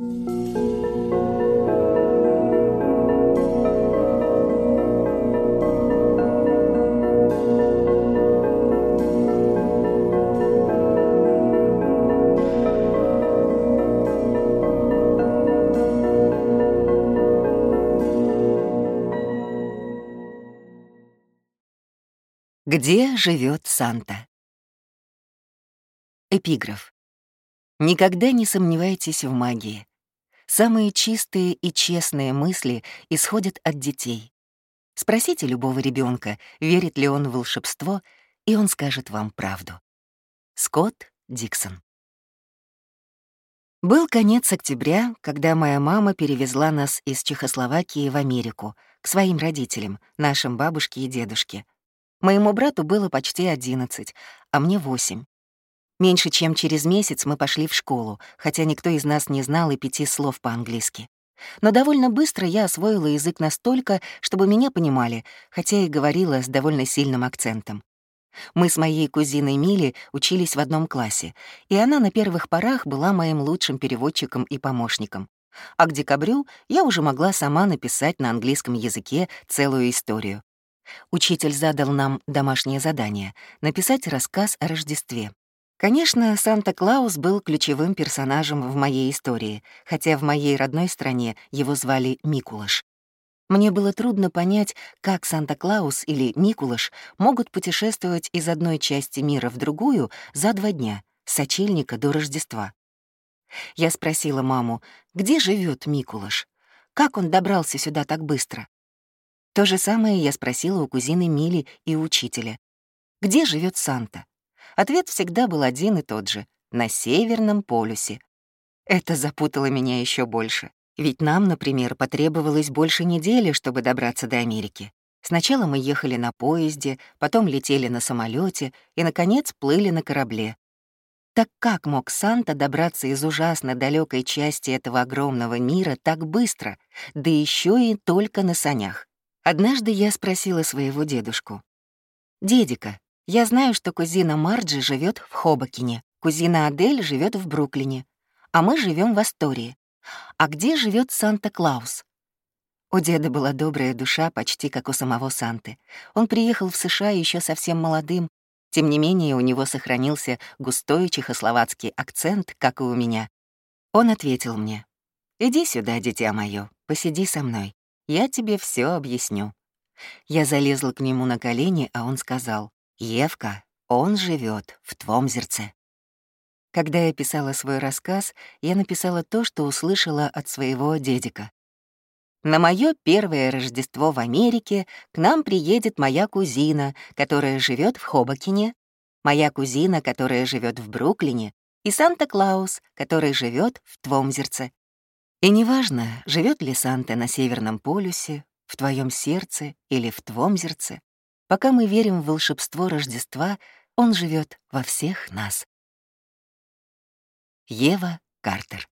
Где живет Санта? Эпиграф. Никогда не сомневайтесь в магии. Самые чистые и честные мысли исходят от детей. Спросите любого ребенка, верит ли он в волшебство, и он скажет вам правду. Скотт Диксон. Был конец октября, когда моя мама перевезла нас из Чехословакии в Америку, к своим родителям, нашим бабушке и дедушке — Моему брату было почти одиннадцать, а мне восемь. Меньше чем через месяц мы пошли в школу, хотя никто из нас не знал и пяти слов по-английски. Но довольно быстро я освоила язык настолько, чтобы меня понимали, хотя и говорила с довольно сильным акцентом. Мы с моей кузиной Мили учились в одном классе, и она на первых порах была моим лучшим переводчиком и помощником. А к декабрю я уже могла сама написать на английском языке целую историю. Учитель задал нам домашнее задание — написать рассказ о Рождестве. Конечно, Санта-Клаус был ключевым персонажем в моей истории, хотя в моей родной стране его звали Микулаш. Мне было трудно понять, как Санта-Клаус или Микулаш могут путешествовать из одной части мира в другую за два дня, с сочельника до Рождества. Я спросила маму, где живет Микулаш? Как он добрался сюда так быстро? То же самое я спросила у кузины Мили и учителя. Где живет Санта? Ответ всегда был один и тот же — на Северном полюсе. Это запутало меня еще больше. Ведь нам, например, потребовалось больше недели, чтобы добраться до Америки. Сначала мы ехали на поезде, потом летели на самолете и, наконец, плыли на корабле. Так как мог Санта добраться из ужасно далекой части этого огромного мира так быстро, да еще и только на санях? Однажды я спросила своего дедушку. «Дедика, я знаю, что кузина Марджи живет в Хобокине, кузина Адель живет в Бруклине, а мы живем в Астории. А где живет Санта-Клаус?» У деда была добрая душа, почти как у самого Санты. Он приехал в США еще совсем молодым, тем не менее у него сохранился густой чехословацкий акцент, как и у меня. Он ответил мне, «Иди сюда, дитя мое, посиди со мной. Я тебе все объясню». Я залезла к нему на колени, а он сказал, «Евка, он живет в Твомзерце». Когда я писала свой рассказ, я написала то, что услышала от своего дедика. На мое первое Рождество в Америке к нам приедет моя кузина, которая живет в Хобокине, моя кузина, которая живет в Бруклине, и Санта-Клаус, который живет в Твомзерце. И неважно, живет ли Санта на Северном полюсе, в твоем сердце или в Твомзерце, пока мы верим в волшебство Рождества, он живет во всех нас. Ева Картер